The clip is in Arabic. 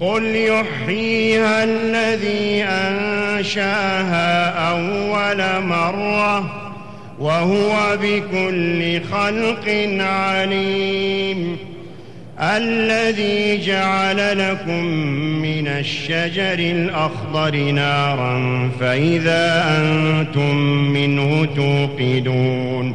قل يحييها الذي أنشاها أول مرة وهو بكل خلق عليم. الذي جعل لكم من الشجر الأخضر نارا فإذا أنتم منه توقدون.